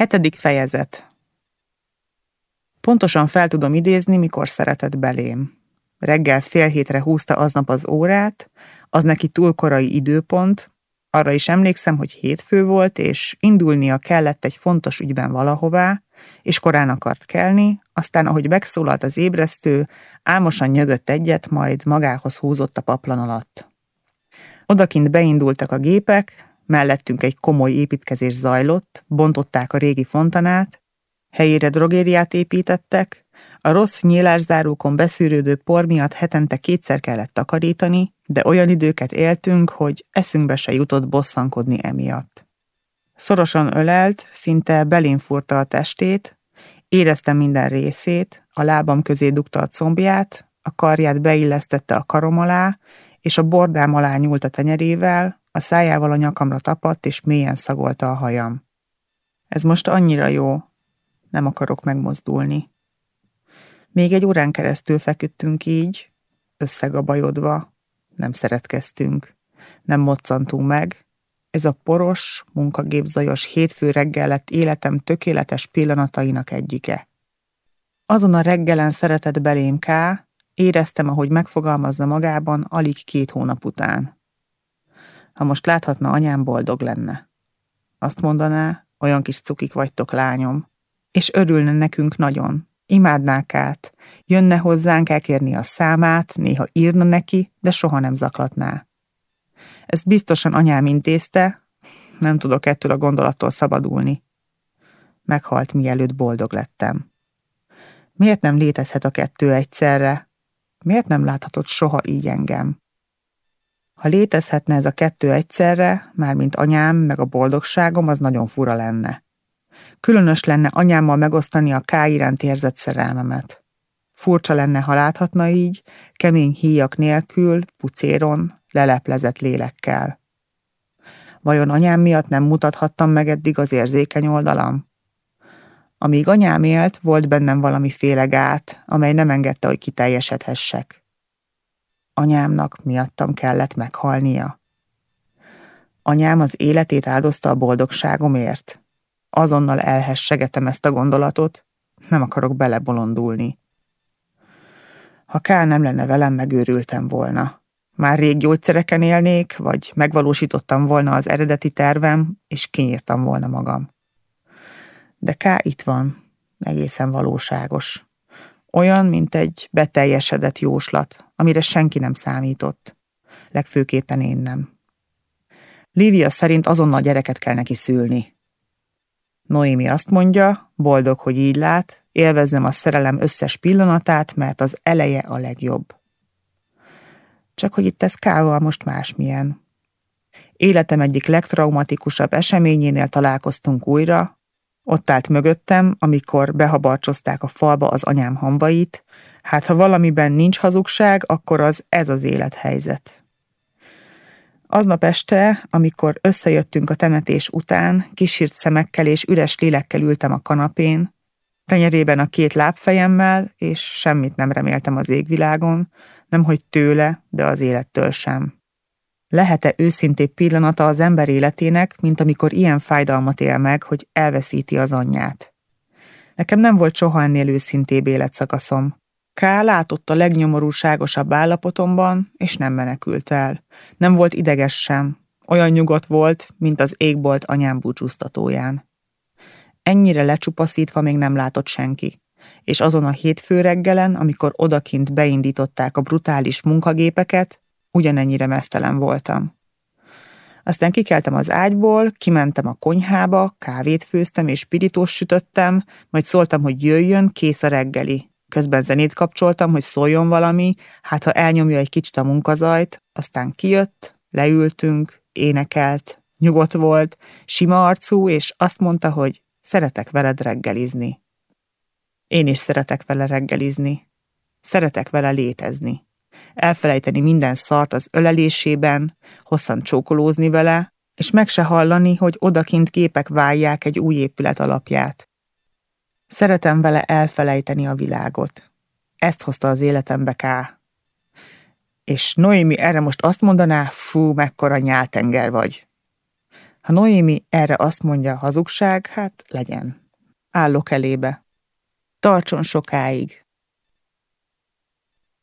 Hetedik fejezet Pontosan fel tudom idézni, mikor szeretett belém. Reggel fél hétre húzta aznap az órát, az neki túl korai időpont, arra is emlékszem, hogy hétfő volt, és indulnia kellett egy fontos ügyben valahová, és korán akart kelni, aztán ahogy megszólalt az ébresztő, álmosan nyögött egyet, majd magához húzott a paplan alatt. Odakint beindultak a gépek, mellettünk egy komoly építkezés zajlott, bontották a régi fontanát, helyére drogériát építettek, a rossz nyílászárókon beszűrődő por miatt hetente kétszer kellett takarítani, de olyan időket éltünk, hogy eszünkbe se jutott bosszankodni emiatt. Szorosan ölelt, szinte belén furta a testét, éreztem minden részét, a lábam közé dugta a combját, a karját beillesztette a karom alá, és a bordám alá nyúlt a tenyerével, a szájával a nyakamra tapadt, és mélyen szagolta a hajam. Ez most annyira jó, nem akarok megmozdulni. Még egy órán keresztül feküdtünk így, összegabajodva, nem szeretkeztünk, nem moccantunk meg. Ez a poros, munkagépzajos hétfő reggel lett életem tökéletes pillanatainak egyike. Azon a reggelen szeretett belém Ká, éreztem, ahogy megfogalmazza magában alig két hónap után. Ha most láthatna, anyám boldog lenne. Azt mondaná, olyan kis cukik vagytok, lányom, és örülne nekünk nagyon. Imádnák át, jönne hozzánk elkérni a számát, néha írna neki, de soha nem zaklatná. Ezt biztosan anyám intézte, nem tudok ettől a gondolattól szabadulni. Meghalt, mielőtt boldog lettem. Miért nem létezhet a kettő egyszerre? Miért nem láthatott soha így engem? Ha létezhetne ez a kettő egyszerre, mármint anyám meg a boldogságom, az nagyon fura lenne. Különös lenne anyámmal megosztani a K iránt érzett szerelmemet. Furcsa lenne, ha láthatna így, kemény híjak nélkül, pucéron, leleplezett lélekkel. Vajon anyám miatt nem mutathattam meg eddig az érzékeny oldalam? Amíg anyám élt, volt bennem valamiféle gát, amely nem engedte, hogy kiteljesedhessek. Anyámnak miattam kellett meghalnia. Anyám az életét áldozta a boldogságomért. Azonnal elhessegetem ezt a gondolatot, nem akarok belebolondulni. Ha Kál nem lenne velem, megőrültem volna. Már rég gyógyszereken élnék, vagy megvalósítottam volna az eredeti tervem, és kinyírtam volna magam. De K itt van, egészen valóságos. Olyan, mint egy beteljesedett jóslat, amire senki nem számított. Legfőképpen én nem. Lívia szerint azonnal gyereket kell neki szülni. Noémi azt mondja, boldog, hogy így lát, élvezem a szerelem összes pillanatát, mert az eleje a legjobb. Csak hogy itt ez kával most másmilyen. Életem egyik legtraumatikusabb eseményénél találkoztunk újra, ott állt mögöttem, amikor behabarcsozták a falba az anyám hambait, hát ha valamiben nincs hazugság, akkor az ez az élethelyzet. Aznap este, amikor összejöttünk a temetés után, kisírt szemekkel és üres lélekkel ültem a kanapén, tenyerében a két lábfejemmel, és semmit nem reméltem az égvilágon, nemhogy tőle, de az élettől sem. Lehet-e őszintébb pillanata az ember életének, mint amikor ilyen fájdalmat él meg, hogy elveszíti az anyját? Nekem nem volt soha ennél őszintébb életszakaszom. K. látott a legnyomorúságosabb állapotomban, és nem menekült el. Nem volt ideges sem. Olyan nyugodt volt, mint az égbolt anyám búcsúztatóján. Ennyire lecsupaszítva még nem látott senki. És azon a hétfő reggelen, amikor odakint beindították a brutális munkagépeket, ugyanennyire mesztelen voltam. Aztán kikeltem az ágyból, kimentem a konyhába, kávét főztem és pirítós sütöttem, majd szóltam, hogy jöjjön, kész a reggeli. Közben zenét kapcsoltam, hogy szóljon valami, hát ha elnyomja egy kicsit a munkazajt, aztán kijött, leültünk, énekelt, nyugodt volt, sima arcú, és azt mondta, hogy szeretek veled reggelizni. Én is szeretek vele reggelizni. Szeretek vele létezni elfelejteni minden szart az ölelésében, hosszan csókolózni vele, és meg se hallani, hogy odakint képek válják egy új épület alapját. Szeretem vele elfelejteni a világot. Ezt hozta az életembe Ká. És Noémi erre most azt mondaná, fú, mekkora nyáltenger vagy. Ha Noémi erre azt mondja hazugság, hát legyen. Állok elébe. Tartson sokáig.